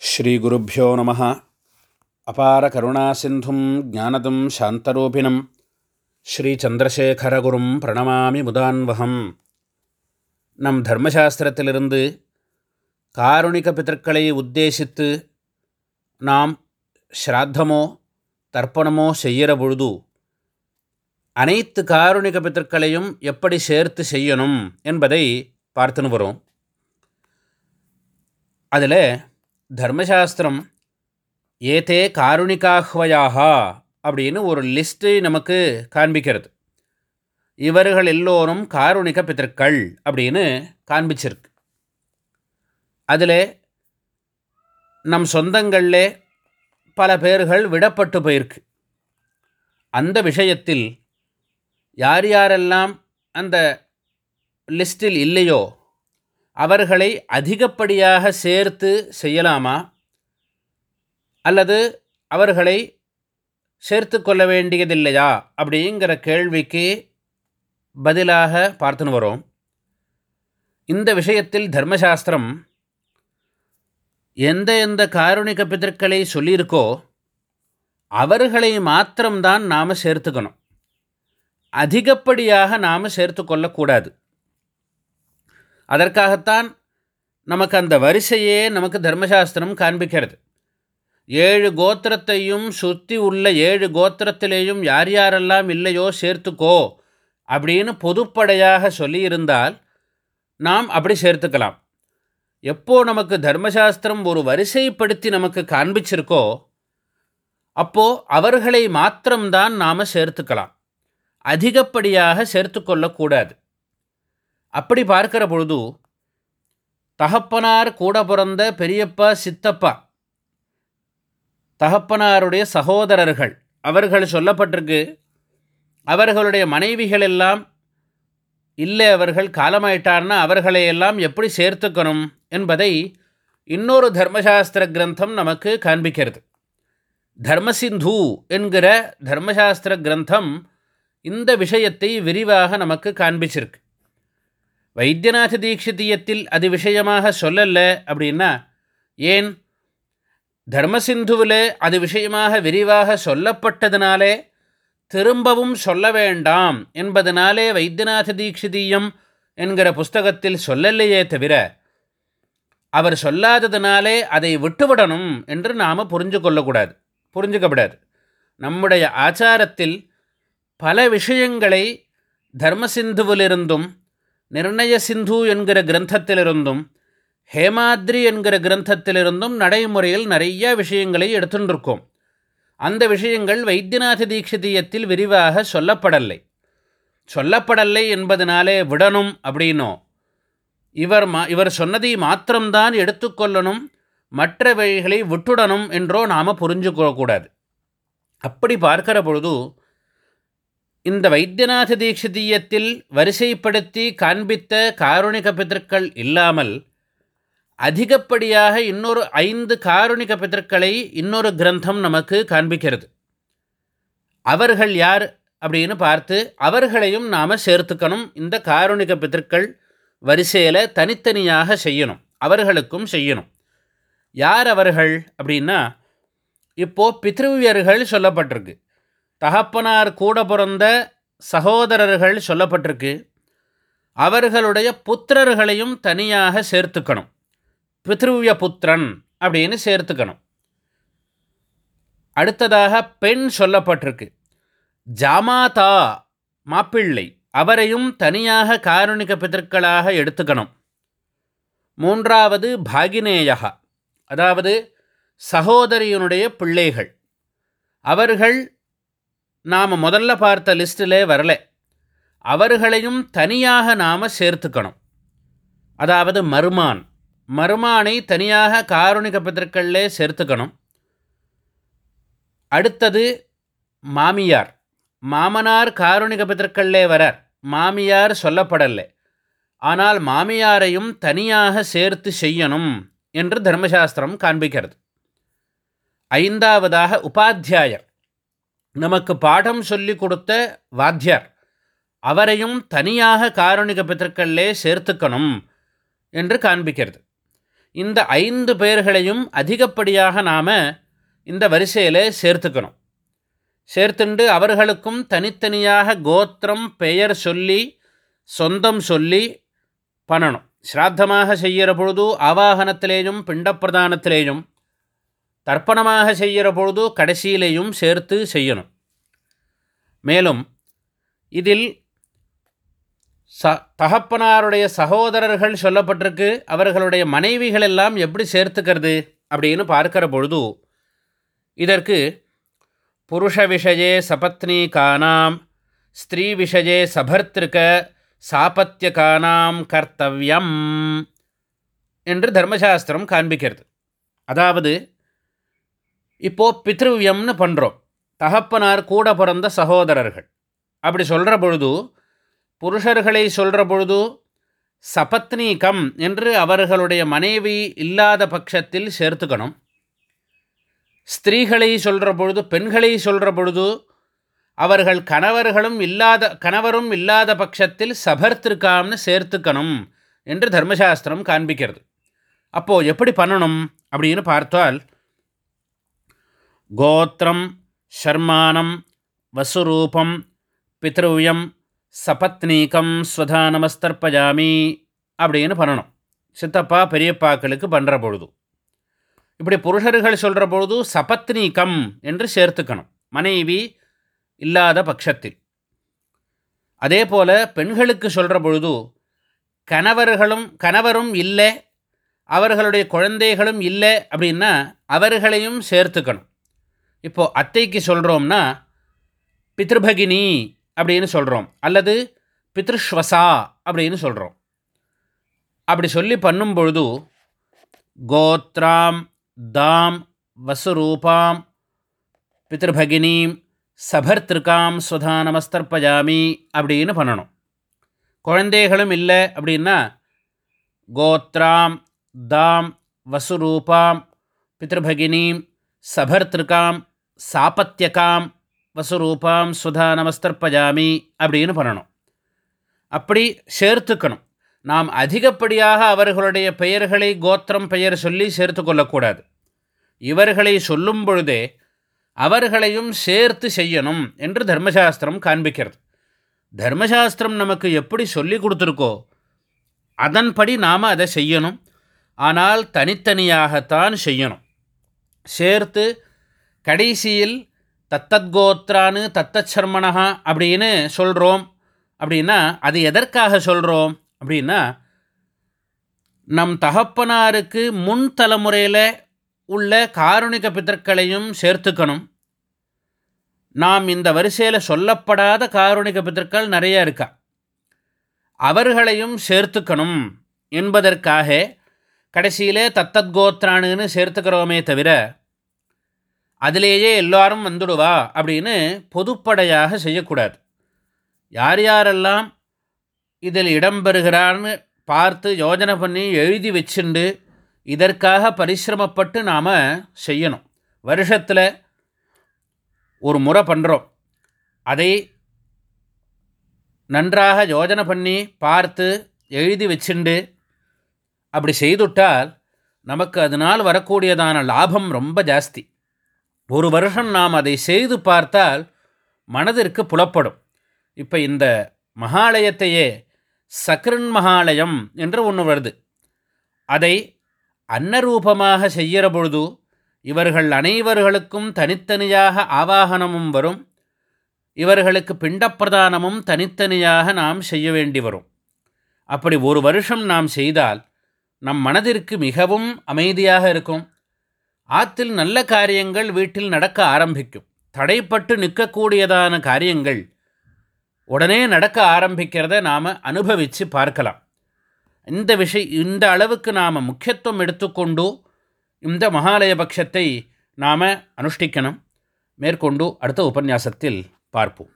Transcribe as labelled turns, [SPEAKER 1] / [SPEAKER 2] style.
[SPEAKER 1] ஸ்ரீகுருப்போ நம. அபார கருணாசிந்தும் ஜானதம் சாந்தரூபிணம். ஸ்ரீச்சந்திரசேகரகுரும் பிரணமாமி முதான்வகம். நம் தர்மசாஸ்திரத்திலிருந்து காருணிக பித்தர்களை உத்தேசித்து நாம் ஸ்ராத்தமோ தர்ப்பணமோ செய்கிற பொழுது அனைத்து காருணிக பித்தர்களையும் எப்படி சேர்த்து செய்யணும் என்பதை பார்த்துன்னு வரும். அதில் தர்மசாஸ்திரம் ஏதே காருணிகாஹ்வயாக அப்படின்னு ஒரு லிஸ்ட்டு நமக்கு காண்பிக்கிறது. இவர்கள் எல்லோரும் காருணிக பித்தர்கள் அப்படின்னு காண்பிச்சிருக்கு. அதில் நம் சொந்தங்களில் பல பேர்கள் விடப்பட்டு போயிருக்கு. அந்த விஷயத்தில் யார் யாரெல்லாம் அந்த லிஸ்டில் இல்லையோ அவர்களை அதிகப்படியாக சேர்த்து செய்யலாமா? அல்லது அவர்களை சேர்த்து கொள்ள வேண்டியதில்லையா? அப்படிங்கிற கேள்விக்கு பதிலாக பார்த்துன்னு வரோம். இந்த விஷயத்தில் தர்மசாஸ்திரம் எந்த எந்த காருணிக பிதற்களை சொல்லியிருக்கோ அவர்களை மாத்திரம்தான் நாம் சேர்த்துக்கணும். அதிகப்படியாக நாம் சேர்த்து கொள்ளக்கூடாது. அதற்காகத்தான் நமக்கு அந்த வரிசையே நமக்கு தர்மசாஸ்திரம் காண்பிக்கிறது. ஏழு கோத்திரத்தையும் சுற்றி உள்ள ஏழு கோத்திரத்திலேயும் யார் யாரெல்லாம் இல்லையோ சேர்த்துக்கோ அப்படின்னு பொதுப்படையாக சொல்லியிருந்தால் நாம் அப்படி சேர்த்துக்கலாம். எப்போ நமக்கு தர்மசாஸ்திரம் ஒரு வரிசைப்படுத்தி நமக்கு காண்பிச்சிருக்கோ அப்போது அவர்களை மாத்திரம்தான் நாம் சேர்த்துக்கலாம். அதிகப்படியாக சேர்த்து கொள்ளக்கூடாது அப்படி பார்க்கிற பொழுது தகப்பனார் கூட பிறந்த பெரியப்பா சித்தப்பா தகப்பனாருடைய சகோதரர்கள் அவர்கள் சொல்லப்பட்டிருக்கு அவர்களுடைய மனைவிகள் எல்லாம் இல்லை அவர்கள் காலமாயிட்டார்னா அவர்களையெல்லாம் எப்படி சேர்த்துக்கணும்? என்பதை இன்னொரு தர்மசாஸ்திர கிரந்தம் நமக்கு காண்பிக்கிறது. தர்மசிந்து என்கிற தர்மசாஸ்திர கிரந்தம் இந்த விஷயத்தை விரிவாக நமக்கு காண்பிச்சிருக்கு. வைத்தியநாத தீட்சிதீயத்தில் அது விஷயமாக சொல்லல அப்படின்னா ஏன்? தர்மசிந்துவில் அது விஷயமாக விரிவாக சொல்லப்பட்டதினாலே திரும்பவும் சொல்ல வேண்டாம் என்பதனாலே வைத்தியநாத தீட்சிதீயம் என்கிற புஸ்தகத்தில் சொல்லலையே தவிர அவர் சொல்லாததினாலே அதை விட்டுவிடணும் என்று நாம் புரிஞ்சு கொள்ளக்கூடாது புரிஞ்சுக்கப்படாது. நம்முடைய ஆச்சாரத்தில் பல விஷயங்களை தர்மசிந்துவிலிருந்தும் நிர்ணய சிந்து என்கிற கிரந்தத்திலிருந்தும் ஹேமாத்ரி என்கிற கிரந்தத்திலிருந்தும் நடைமுறையில் நிறைய விஷயங்களை எடுத்துட்டுருக்கோம் அந்த விஷயங்கள் வைத்தியநாத தீட்சிதியத்தில் விரிவாக சொல்லப்படலை. சொல்லப்படலை என்பதனாலே விடணும் அப்படின்னோ இவர் மா இவர் சொன்னதை மாத்திரம்தான் எடுத்துக்கொள்ளணும் மற்ற வழிகளை விட்டுடணும் என்றோ நாம் புரிஞ்சுக்கக்கூடாது அப்படி பார்க்கிற பொழுது இந்த வைத்தியநாத தீட்சிதீயத்தில் வரிசைப்படுத்தி காண்பித்த காருணிக பிதற்கள் இல்லாமல் அதிகப்படியாக இன்னொரு ஐந்து காருணிக பிதற்களை இன்னொரு கிரந்தம் நமக்கு காண்பிக்கிறது. அவர்கள் யார் அப்படின்னு பார்த்து அவர்களையும் நாம் சேர்த்துக்கணும். இந்த காருணிக பிதற்கள் வரிசையில் தனித்தனியாக செய்யணும். அவர்களுக்கும் செய்யணும். யார் அவர்கள் அப்படின்னா இப்போது பித்ருவியர்கள் சொல்லப்பட்டிருக்கு. தகப்பனார் கூட பிறந்த சகோதரர்கள் சொல்லப்பட்டிருக்கு. அவர்களுடைய புத்திரர்களையும் தனியாக சேர்த்துக்கணும். பித்ருவிய புத்திரன் அப்படின்னு சேர்த்துக்கணும். அடுத்ததாக பெண் சொல்லப்பட்டிருக்கு. ஜாமாதா மாப்பிள்ளை அவரையும் தனியாக காருணிக பிதற்களாக எடுத்துக்கணும். மூன்றாவது பாகினேயா அதாவது சகோதரியினுடைய பிள்ளைகள். அவர்கள் நாம் முதல்ல பார்த்த லிஸ்ட்டில் வரல. அவர்களையும் தனியாக நாம் சேர்த்துக்கணும். அதாவது மருமான். மருமானை தனியாக காருணிக பிதற்களிலே சேர்த்துக்கணும். அடுத்தது மாமியார். மாமனார் காரணிக பிதற்களிலே வரார். மாமியார் சொல்லப்படலை. ஆனால் மாமியாரையும் தனியாக சேர்த்து செய்யணும் என்று தர்மசாஸ்திரம் காண்பிக்கிறது. ஐந்தாவதாக உபாத்தியாயர். நமக்கு பாடம் சொல்லி கொடுத்த வாத்தியார். அவரையும் தனியாக காரணிக பித்தர்களே சேர்த்துக்கணும் என்று காண்பிக்கிறது. இந்த ஐந்து பேர்களையும் அதிகப்படியாக நாம் இந்த வரிசையில் சேர்த்துக்கணும். சேர்த்துண்டு அவர்களுக்கும் தனித்தனியாக கோத்திரம் பெயர் சொல்லி சொந்தம் சொல்லி பண்ணணும். ஸ்ராத்தமாக செய்கிற பொழுது ஆவாகனத்திலேயும் பிண்டப்பிரதானத்திலேயும் தர்ப்பணமாக செய்கிற பொழுது கடைசியிலையும் சேர்த்து செய்யணும். மேலும் இதில் ச தகப்பனாருடைய சகோதரர்கள் சொல்லப்பட்டிருக்கு அவர்களுடைய மனைவிகள் எல்லாம் எப்படி சேர்த்துக்கிறது அப்படின்னு பார்க்கிற பொழுது இதற்கு புருஷ விஷயே சபத்னீகானாம் ஸ்திரீ விஷயே சபர்த்திருக்க சாபத்தியகானாம் கர்த்தவியம் என்று தர்மசாஸ்திரம் காண்பிக்கிறது. அதாவது இப்போது பித்ருவியம்னு பண்ணுறோம் தகப்பனார் கூட பிறந்த சகோதரர்கள். அப்படி சொல்கிற பொழுது புருஷர்களை சொல்கிற பொழுது சபத்னீகம் என்று அவர்களுடைய மனைவி இல்லாத பட்சத்தில் சேர்த்துக்கணும். ஸ்திரீகளை சொல்கிற பொழுது பெண்களை சொல்கிற பொழுது அவர்கள் கணவர்களும் இல்லாத கணவரும் இல்லாத பட்சத்தில் சபர்த்திருக்காம்னு சேர்த்துக்கணும் என்று தர்மசாஸ்திரம் காண்பிக்கிறது. அப்போது எப்படி பண்ணணும் அப்படின்னு பார்த்தால் கோத்திரம் ஷர்மானம் வசுரூபம் பித்ருவியம் சபத்னீகம் ஸ்வதா நமஸ்தர்ப்பஜாமி அப்படின்னு பண்ணணும். சித்தப்பா பெரியப்பாக்களுக்கு பண்ணுற பொழுது. இப்படி புருஷர்கள் சொல்கிற பொழுது சபத்னீக்கம் என்று சேர்த்துக்கணும். மனைவி இல்லாத பட்சத்தில். அதே போல் பெண்களுக்கு சொல்கிற பொழுது கணவர்களும் கணவரும் இல்லை அவர்களுடைய குழந்தைகளும் இல்லை அப்படின்னா அவர்களையும் சேர்த்துக்கணும். இப்போது அத்தைக்கு சொல்கிறோம்னா பித்ருபகினி அப்படின்னு சொல்கிறோம் அல்லது பித்ருஷ்வசா அப்படின்னு சொல்கிறோம் அப்படி சொல்லி பண்ணும் பொழுது கோத்ராம் தாம் வசுரூபாம் பித்ருபகினீம் சபர்திருக்காம் சுதா நமஸ்தர்பஜாமி அப்படின்னு பண்ணணும். குழந்தைகளும் இல்லை அப்படின்னா கோத்ராம் தாம் வசுரூபாம் பித்ருபகினீம் சபர்திருக்காம் சாபத்தியகாம் வசுரூபாம் சுதா நமஸ்தர்பஜாமி அப்படின்னு பண்ணணும். அப்படி சேர்த்துக்கணும். நாம் அதிகப்படியாக அவர்களுடைய பெயர்களை கோத்திரம் பெயர் சொல்லி சேர்த்து கொள்ளக்கூடாது. இவர்களை சொல்லும் பொழுதே அவர்களையும் சேர்த்து செய்யணும் என்று தர்மசாஸ்திரம் காண்பிக்கிறது. தர்மசாஸ்திரம் நமக்கு எப்படி சொல்லி கொடுத்துருக்கோ அதன்படி நாம் அதை செய்யணும். ஆனால் தனித்தனியாகத்தான் செய்யணும். சேர்த்து கடைசியில் தத்தத்கோத்ரான்னு தத்தச்சர்மணா அப்படின்னு சொல்கிறோம் அப்படின்னா அது எதற்காக சொல்கிறோம் அப்படின்னா நம் தகப்பனாருக்கு முன் தலைமுறையில் உள்ள காருணிக பித்தர்களையும் சேர்த்துக்கணும். நாம் இந்த வரிசையில் சொல்லப்படாத காருணிக பித்தர்கள் நிறைய இருக்கா? அவர்களையும் சேர்த்துக்கணும் என்பதற்காக கடைசியிலே தத்தத்கோத்ரானுன்னு சேர்த்துக்கிறோமே தவிர அதிலேயே எல்லாரும் வந்துடுவா அப்படின்னு பொதுப்படையாக செய்யக்கூடாது. யார் யாரெல்லாம் இதில் இடம்பெறுகிறான்னு பார்த்து யோஜனை பண்ணி எழுதி வச்சுண்டு இதற்காக பரிசிரமப்பட்டு நாம் செய்யணும். வருஷத்தில் ஒரு முறை பண்ணுறோம் அதை நன்றாக யோஜனை பண்ணி பார்த்து எழுதி வச்சுண்டு அப்படி செய்துட்டால் நமக்கு அதனால் வரக்கூடியதான லாபம் ரொம்ப ஜாஸ்தி. ஒரு வருஷம் நாம் அதை செய்து பார்த்தால் மனதிற்கு புலப்படும். இப்போ இந்த மகாலயத்தையே சக்ரன் மகாலயம் என்று ஒன்று வருது. அதை அன்னரூபமாக செய்கிற பொழுது இவர்கள் அனைவர்களுக்கும் தனித்தனியாக ஆவாகனமும் வரும். இவர்களுக்கு பிண்டப்பிரதானமும் தனித்தனியாக நாம் செய்ய வேண்டி வரும். அப்படி ஒரு வருஷம் நாம் செய்தால் நம் மனதிற்கு மிகவும் அமைதியாக இருக்கும். ஆத்தில் நல்ல காரியங்கள் வீட்டில் நடக்க ஆரம்பிக்கும். தடைப்பட்டு நிற்கக்கூடியதான காரியங்கள் உடனே நடக்க ஆரம்பிக்கிறத நாம் அனுபவித்து பார்க்கலாம். இந்த விஷய இந்த அளவுக்கு நாம் முக்கியத்துவம் எடுத்துக்கொண்டு இந்த மகாலய பட்சத்தை நாம் அனுஷ்டிக்கணும். மேற்கொண்டு அடுத்த உபன்யாசத்தில் பார்ப்போம்.